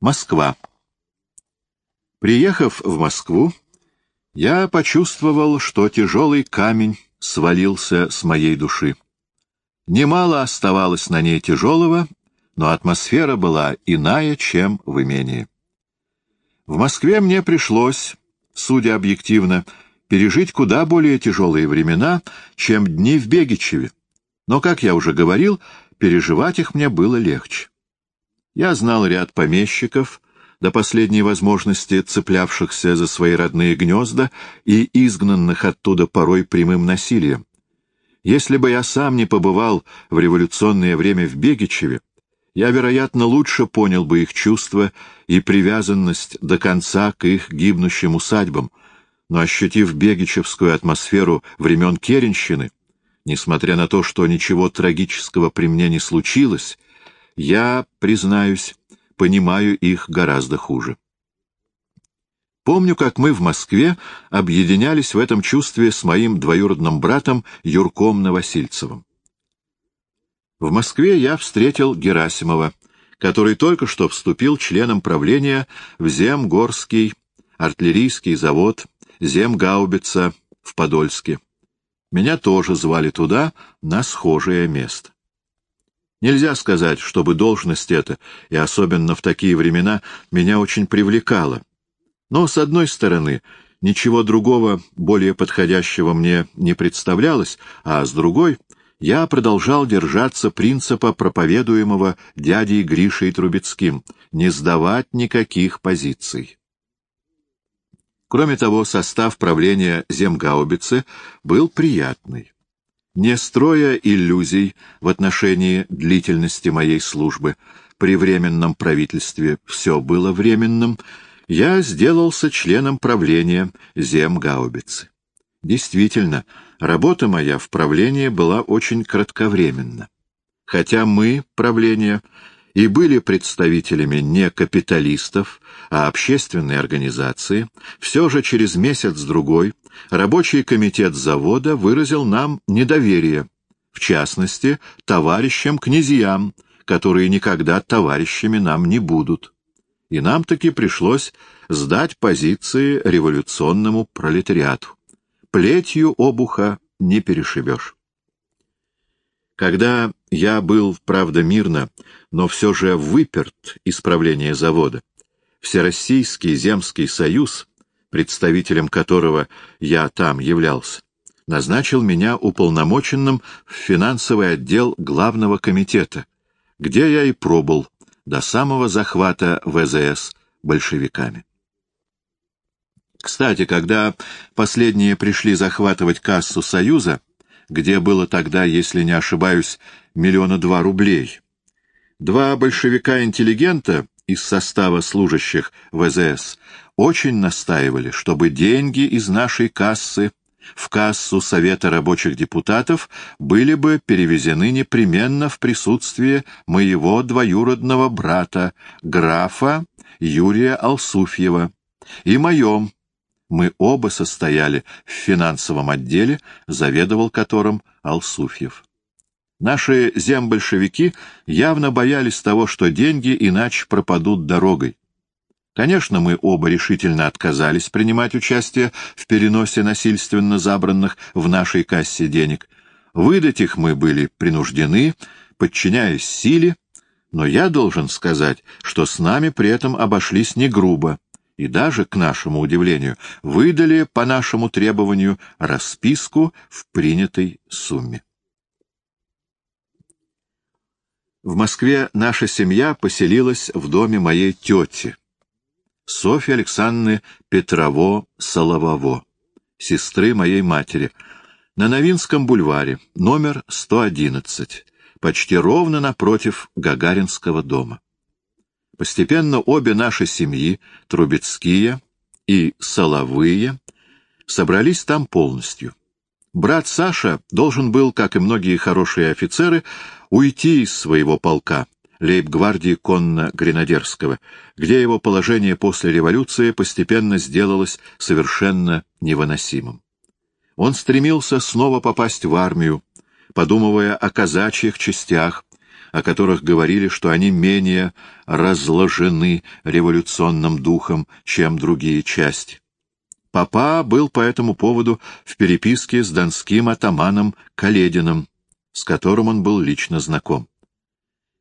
Москва. Приехав в Москву, я почувствовал, что тяжелый камень свалился с моей души. Немало оставалось на ней тяжелого, но атмосфера была иная, чем в имении. В Москве мне пришлось, судя объективно, пережить куда более тяжелые времена, чем дни в Бегичеве. Но, как я уже говорил, переживать их мне было легче. Я знал ряд помещиков, до последней возможности цеплявшихся за свои родные гнезда и изгнанных оттуда порой прямым насилием. Если бы я сам не побывал в революционное время в Бегичеве, я, вероятно, лучше понял бы их чувства и привязанность до конца к их гибнущим усадьбам, но, ощутив бегичевскую атмосферу времен Керенщины, несмотря на то, что ничего трагического при мне не случилось, я, признаюсь, понимаю их гораздо хуже. Помню, как мы в Москве объединялись в этом чувстве с моим двоюродным братом Юрком Новосильцевым. В Москве я встретил Герасимова, который только что вступил членом правления в Земгорский артиллерийский завод Земгаубица в Подольске. Меня тоже звали туда, на схожее место. Нельзя сказать, чтобы должность эта, и особенно в такие времена, меня очень привлекала. Но, с одной стороны, ничего другого, более подходящего мне не представлялось, а с другой, я продолжал держаться принципа, проповедуемого дядей Гришей Трубецким — не сдавать никаких позиций. Кроме того, состав правления земгаубицы был приятный не строя иллюзий в отношении длительности моей службы, при временном правительстве все было временным, я сделался членом правления земгаубицы. Действительно, работа моя в правлении была очень кратковременна. Хотя мы, правление, и были представителями не капиталистов, а общественной организации, все же через месяц-другой рабочий комитет завода выразил нам недоверие, в частности, товарищам-князьям, которые никогда товарищами нам не будут. И нам таки пришлось сдать позиции революционному пролетариату. Плетью обуха не перешибешь. Когда я был, правда, мирно, но все же выперт из правления завода, Всероссийский земский союз, представителем которого я там являлся, назначил меня уполномоченным в финансовый отдел главного комитета, где я и пробыл до самого захвата ВЗС большевиками. Кстати, когда последние пришли захватывать кассу Союза, где было тогда, если не ошибаюсь, миллиона два рублей. Два большевика-интеллигента из состава служащих ВЗС очень настаивали, чтобы деньги из нашей кассы в кассу Совета рабочих депутатов были бы перевезены непременно в присутствие моего двоюродного брата, графа Юрия Алсуфьева, и моем мы оба состояли в финансовом отделе, заведовал которым Алсуфьев. Наши зембольшевики явно боялись того, что деньги иначе пропадут дорогой. Конечно, мы оба решительно отказались принимать участие в переносе насильственно забранных в нашей кассе денег. Выдать их мы были принуждены, подчиняясь силе, но я должен сказать, что с нами при этом обошлись не грубо и даже, к нашему удивлению, выдали по нашему требованию расписку в принятой сумме. В Москве наша семья поселилась в доме моей тети, Софьи Александры Петрово-Соловово, сестры моей матери, на Новинском бульваре, номер 111, почти ровно напротив Гагаринского дома. Постепенно обе наши семьи, Трубецкие и Соловые, собрались там полностью. Брат Саша должен был, как и многие хорошие офицеры, уйти из своего полка, лейб-гвардии конно-гренадерского, где его положение после революции постепенно сделалось совершенно невыносимым. Он стремился снова попасть в армию, подумывая о казачьих частях, о которых говорили, что они менее разложены революционным духом, чем другие части. Папа был по этому поводу в переписке с донским атаманом Калединым, с которым он был лично знаком.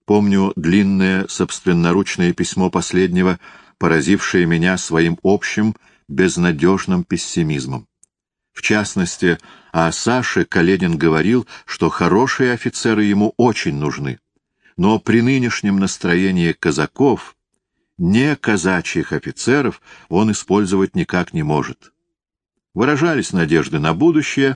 Помню длинное собственноручное письмо последнего, поразившее меня своим общим, безнадежным пессимизмом. В частности, о Саше Каледин говорил, что хорошие офицеры ему очень нужны, но при нынешнем настроении казаков не казачьих офицеров он использовать никак не может. Выражались надежды на будущее,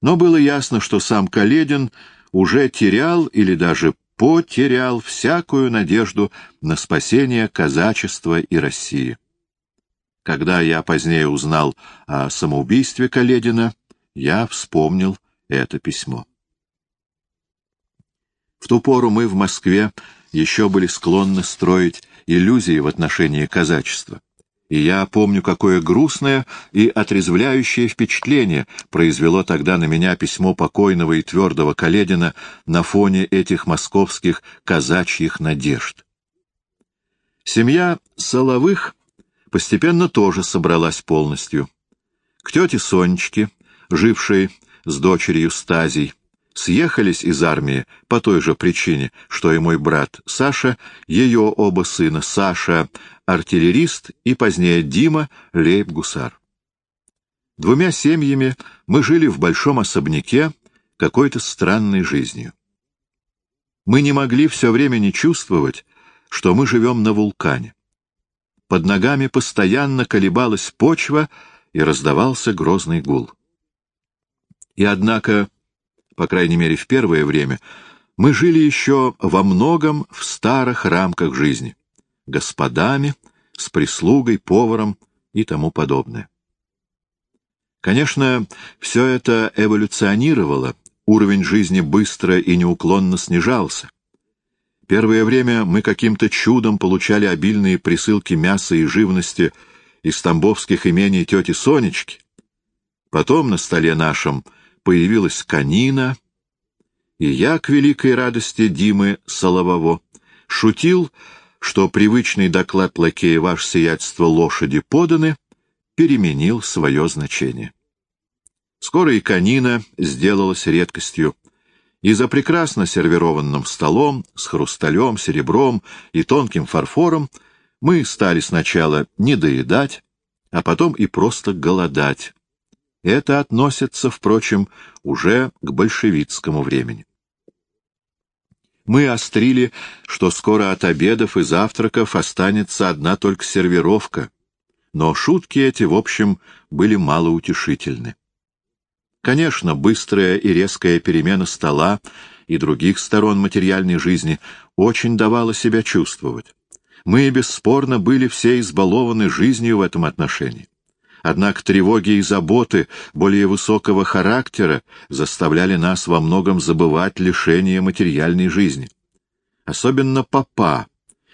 но было ясно, что сам Каледин уже терял или даже потерял всякую надежду на спасение казачества и России. Когда я позднее узнал о самоубийстве Каледина, я вспомнил это письмо. В ту пору мы в Москве еще были склонны строить иллюзии в отношении казачества. И я помню, какое грустное и отрезвляющее впечатление произвело тогда на меня письмо покойного и твердого Каледина на фоне этих московских казачьих надежд. Семья Соловых постепенно тоже собралась полностью. К тете Сонечке, жившей с дочерью Стазей, съехались из армии по той же причине, что и мой брат Саша, ее оба сына Саша — артиллерист и позднее Дима — лейб-гусар. Двумя семьями мы жили в большом особняке какой-то странной жизнью. Мы не могли все время не чувствовать, что мы живем на вулкане. Под ногами постоянно колебалась почва и раздавался грозный гул. И однако по крайней мере в первое время, мы жили еще во многом в старых рамках жизни, господами, с прислугой, поваром и тому подобное. Конечно, все это эволюционировало, уровень жизни быстро и неуклонно снижался. Первое время мы каким-то чудом получали обильные присылки мяса и живности из тамбовских имений тети Сонечки. Потом на столе нашем — появилась конина, и я, к великой радости Димы Солового, шутил, что привычный доклад лакея «Ваше сиятельство лошади поданы» переменил свое значение. Скоро и конина сделалась редкостью, и за прекрасно сервированным столом с хрусталем, серебром и тонким фарфором мы стали сначала не доедать, а потом и просто голодать, это относится, впрочем, уже к большевистскому времени. Мы острили, что скоро от обедов и завтраков останется одна только сервировка, но шутки эти, в общем, были малоутешительны. Конечно, быстрая и резкая перемена стола и других сторон материальной жизни очень давала себя чувствовать. Мы, бесспорно, были все избалованы жизнью в этом отношении. Однако тревоги и заботы более высокого характера заставляли нас во многом забывать лишение материальной жизни. Особенно папа,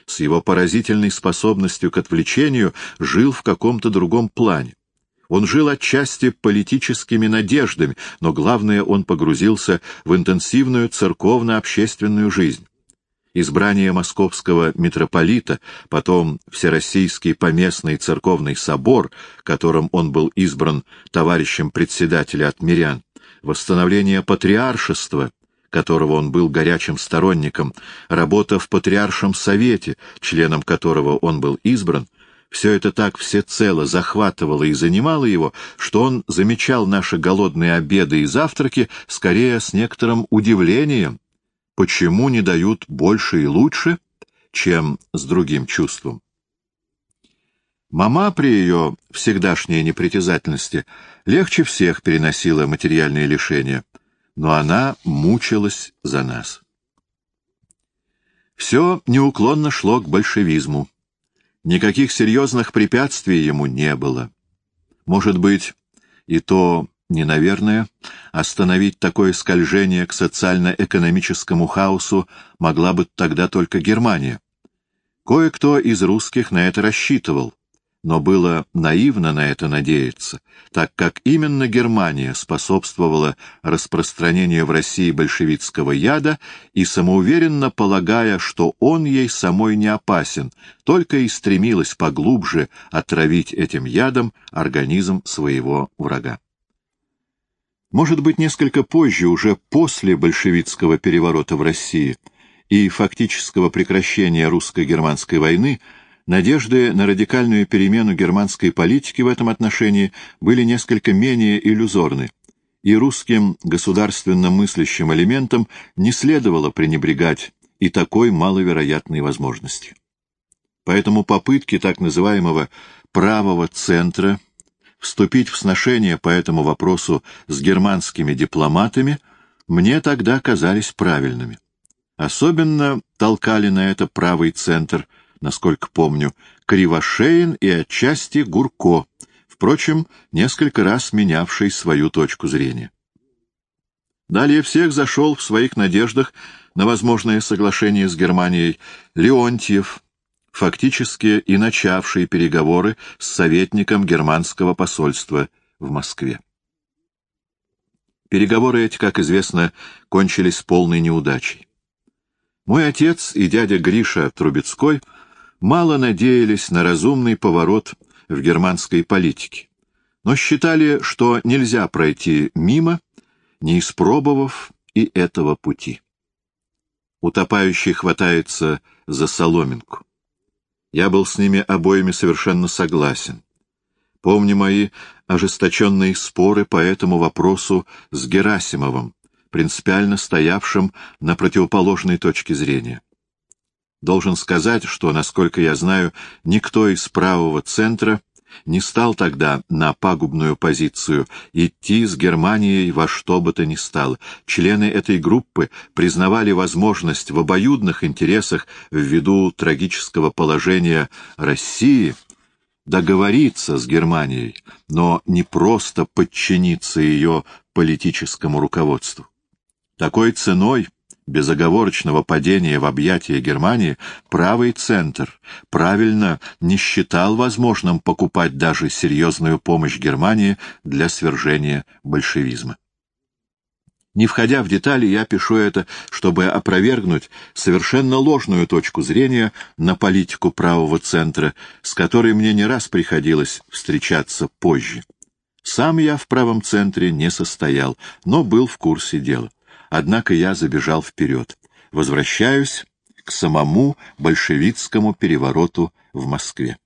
с его поразительной способностью к отвлечению, жил в каком-то другом плане. Он жил отчасти политическими надеждами, но главное, он погрузился в интенсивную церковно-общественную жизнь избрание московского митрополита, потом Всероссийский поместный церковный собор, которым он был избран товарищем председателя от мирян, восстановление патриаршества, которого он был горячим сторонником, работа в Патриаршем совете, членом которого он был избран, все это так всецело захватывало и занимало его, что он замечал наши голодные обеды и завтраки скорее с некоторым удивлением, почему не дают больше и лучше, чем с другим чувством. Мама при ее всегдашней непритязательности легче всех переносила материальные лишения, но она мучилась за нас. Все неуклонно шло к большевизму. Никаких серьезных препятствий ему не было. Может быть, и то не наверное, остановить такое скольжение к социально-экономическому хаосу могла бы тогда только Германия. Кое-кто из русских на это рассчитывал, но было наивно на это надеяться, так как именно Германия способствовала распространению в России большевистского яда и самоуверенно полагая, что он ей самой не опасен, только и стремилась поглубже отравить этим ядом организм своего врага. Может быть, несколько позже, уже после большевистского переворота в России и фактического прекращения русско-германской войны, Надежды на радикальную перемену германской политики в этом отношении были несколько менее иллюзорны, и русским государственно мыслящим элементам не следовало пренебрегать и такой маловероятной возможностью. Поэтому попытки так называемого «правого центра» вступить в сношение по этому вопросу с германскими дипломатами мне тогда казались правильными. Особенно толкали на это правый центр – насколько помню, Кривошеин и отчасти Гурко, впрочем, несколько раз менявший свою точку зрения. Далее всех зашел в своих надеждах на возможное соглашение с Германией Леонтьев, фактически и начавший переговоры с советником германского посольства в Москве. Переговоры эти, как известно, кончились полной неудачей. Мой отец и дядя Гриша Трубецкой — мало надеялись на разумный поворот в германской политике, но считали, что нельзя пройти мимо, не испробовав и этого пути. Утопающий хватается за соломинку. Я был с ними обоими совершенно согласен. Помню мои ожесточенные споры по этому вопросу с Герасимовым, принципиально стоявшим на противоположной точке зрения. Должен сказать, что, насколько я знаю, никто из правого центра не стал тогда на пагубную позицию идти с Германией во что бы то ни стало. Члены этой группы признавали возможность в обоюдных интересах ввиду трагического положения России договориться с Германией, но не просто подчиниться ее политическому руководству. Такой ценой безоговорочного падения в объятия Германии правый центр правильно не считал возможным покупать даже серьезную помощь Германии для свержения большевизма. Не входя в детали, я пишу это, чтобы опровергнуть совершенно ложную точку зрения на политику правого центра, с которой мне не раз приходилось встречаться позже. Сам я в правом центре не состоял, но был в курсе дела. Однако я забежал вперед. Возвращаюсь к самому большевистскому перевороту в Москве.